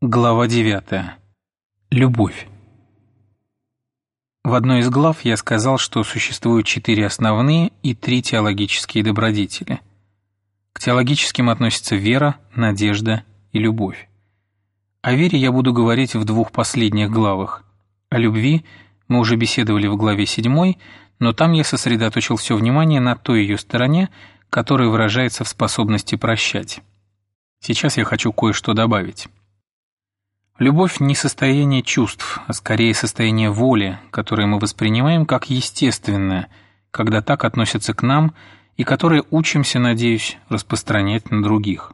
Глава 9. Любовь. В одной из глав я сказал, что существуют четыре основные и три теологические добродетели. К теологическим относятся вера, надежда и любовь. О вере я буду говорить в двух последних главах. О любви мы уже беседовали в главе 7, но там я сосредоточил все внимание на той ее стороне, которая выражается в способности прощать. Сейчас я хочу кое-что добавить. Любовь не состояние чувств, а скорее состояние воли, которое мы воспринимаем как естественное, когда так относятся к нам и которое учимся, надеюсь, распространять на других.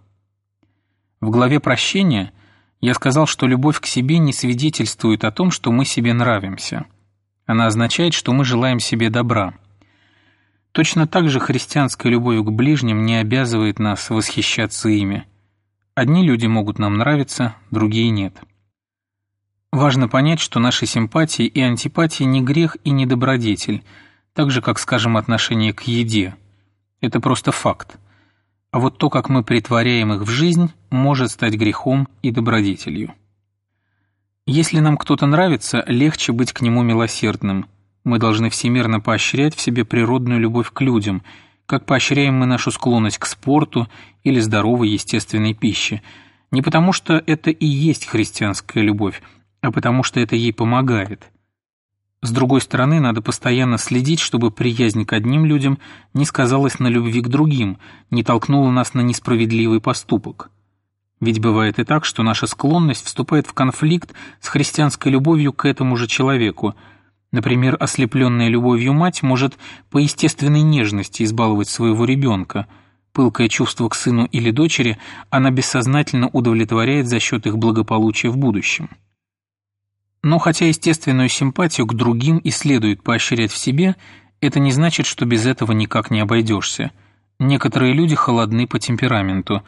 В главе «Прощения» я сказал, что любовь к себе не свидетельствует о том, что мы себе нравимся. Она означает, что мы желаем себе добра. Точно так же христианская любовь к ближним не обязывает нас восхищаться ими. Одни люди могут нам нравиться, другие нет. Важно понять, что наши симпатии и антипатии не грех и не добродетель, так же, как, скажем, отношение к еде. Это просто факт. А вот то, как мы притворяем их в жизнь, может стать грехом и добродетелью. Если нам кто-то нравится, легче быть к нему милосердным. Мы должны всемирно поощрять в себе природную любовь к людям, как поощряем мы нашу склонность к спорту или здоровой естественной пище. Не потому что это и есть христианская любовь, а потому что это ей помогает. С другой стороны, надо постоянно следить, чтобы приязнь к одним людям не сказалась на любви к другим, не толкнула нас на несправедливый поступок. Ведь бывает и так, что наша склонность вступает в конфликт с христианской любовью к этому же человеку. Например, ослепленная любовью мать может по естественной нежности избаловать своего ребенка. Пылкое чувство к сыну или дочери она бессознательно удовлетворяет за счет их благополучия в будущем. Но хотя естественную симпатию к другим и следует поощрять в себе, это не значит, что без этого никак не обойдешься. Некоторые люди холодны по темпераменту.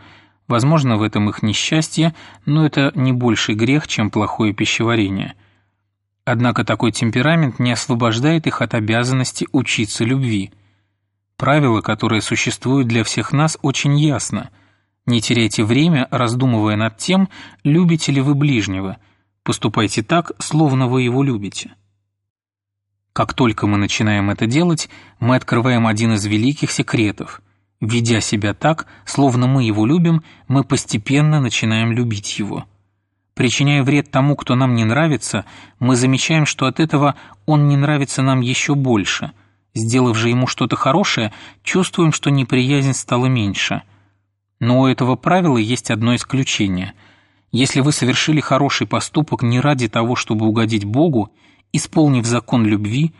Возможно, в этом их несчастье, но это не больший грех, чем плохое пищеварение. Однако такой темперамент не освобождает их от обязанности учиться любви. Правило, которое существует для всех нас, очень ясно. Не теряйте время, раздумывая над тем, любите ли вы ближнего – Поступайте так, словно вы его любите. Как только мы начинаем это делать, мы открываем один из великих секретов. Ведя себя так, словно мы его любим, мы постепенно начинаем любить его. Причиняя вред тому, кто нам не нравится, мы замечаем, что от этого он не нравится нам еще больше. Сделав же ему что-то хорошее, чувствуем, что неприязнь стала меньше. Но у этого правила есть одно исключение – если вы совершили хороший поступок не ради того, чтобы угодить Богу, исполнив закон любви,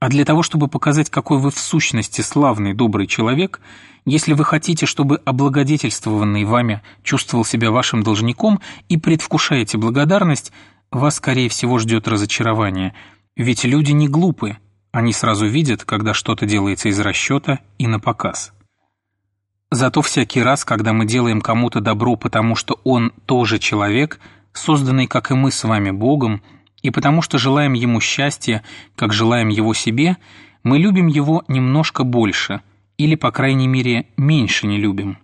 а для того, чтобы показать, какой вы в сущности славный, добрый человек, если вы хотите, чтобы облагодетельствованный вами чувствовал себя вашим должником и предвкушаете благодарность, вас, скорее всего, ждет разочарование. Ведь люди не глупы, они сразу видят, когда что-то делается из расчета и на показ. Зато всякий раз, когда мы делаем кому-то добро, потому что он тоже человек, созданный, как и мы с вами, Богом, и потому что желаем ему счастья, как желаем его себе, мы любим его немножко больше, или, по крайней мере, меньше не любим.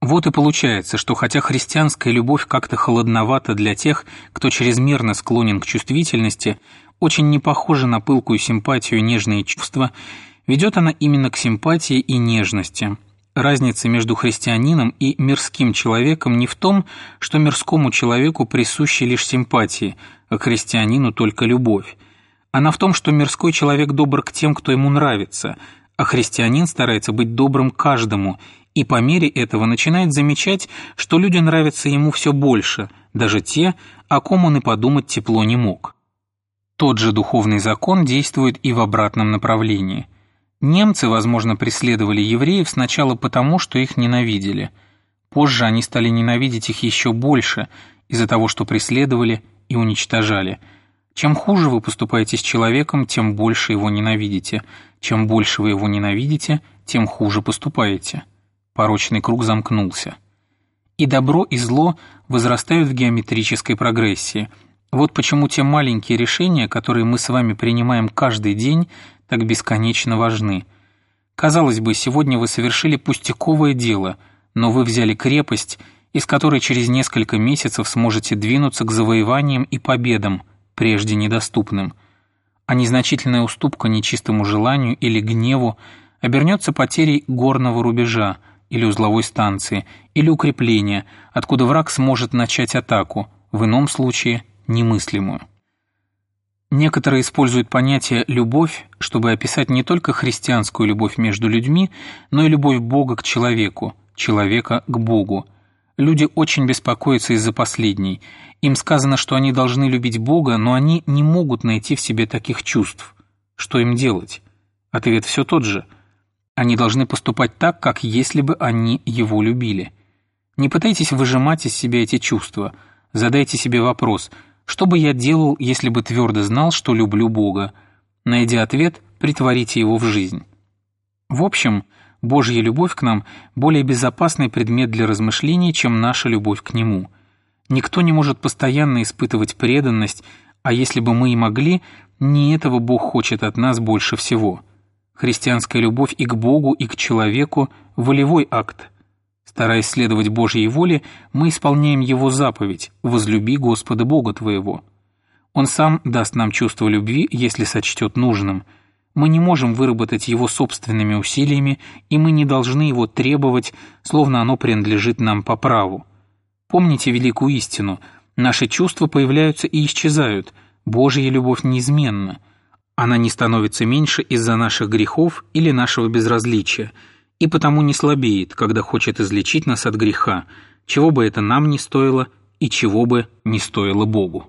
Вот и получается, что хотя христианская любовь как-то холодновата для тех, кто чрезмерно склонен к чувствительности, очень не похожа на пылкую симпатию и нежные чувства, ведет она именно к симпатии и нежности – Разница между христианином и мирским человеком не в том, что мирскому человеку присущи лишь симпатии, а христианину только любовь. Она в том, что мирской человек добр к тем, кто ему нравится, а христианин старается быть добрым каждому, и по мере этого начинает замечать, что люди нравятся ему все больше, даже те, о ком он и подумать тепло не мог. Тот же духовный закон действует и в обратном направлении – Немцы, возможно, преследовали евреев сначала потому, что их ненавидели. Позже они стали ненавидеть их еще больше из-за того, что преследовали и уничтожали. Чем хуже вы поступаете с человеком, тем больше его ненавидите. Чем больше вы его ненавидите, тем хуже поступаете. Порочный круг замкнулся. И добро, и зло возрастают в геометрической прогрессии. Вот почему те маленькие решения, которые мы с вами принимаем каждый день, так бесконечно важны. Казалось бы, сегодня вы совершили пустяковое дело, но вы взяли крепость из которой через несколько месяцев сможете двинуться к завоеваниям и победам, прежде недоступным. А незначительная уступка нечистому желанию или гневу обернется потерей горного рубежа или узловой станции, или укрепления, откуда враг сможет начать атаку, в ином случае немыслимую. Некоторые используют понятие «любовь», чтобы описать не только христианскую любовь между людьми, но и любовь Бога к человеку, человека к Богу. Люди очень беспокоятся из-за последней. Им сказано, что они должны любить Бога, но они не могут найти в себе таких чувств. Что им делать? Ответ все тот же. Они должны поступать так, как если бы они Его любили. Не пытайтесь выжимать из себя эти чувства. Задайте себе вопрос – что бы я делал, если бы твердо знал, что люблю Бога? Найдя ответ, притворите его в жизнь. В общем, Божья любовь к нам – более безопасный предмет для размышлений, чем наша любовь к Нему. Никто не может постоянно испытывать преданность, а если бы мы и могли, не этого Бог хочет от нас больше всего. Христианская любовь и к Богу, и к человеку – волевой акт – Стараясь следовать Божьей воле, мы исполняем Его заповедь «Возлюби Господа Бога твоего». Он сам даст нам чувство любви, если сочтет нужным. Мы не можем выработать его собственными усилиями, и мы не должны его требовать, словно оно принадлежит нам по праву. Помните великую истину – наши чувства появляются и исчезают, Божья любовь неизменна. Она не становится меньше из-за наших грехов или нашего безразличия – и потому не слабеет, когда хочет излечить нас от греха, чего бы это нам не стоило и чего бы не стоило Богу.